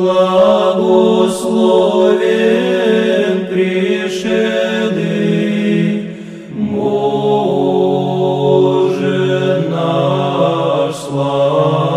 благословен пришеды, Боже наш слава.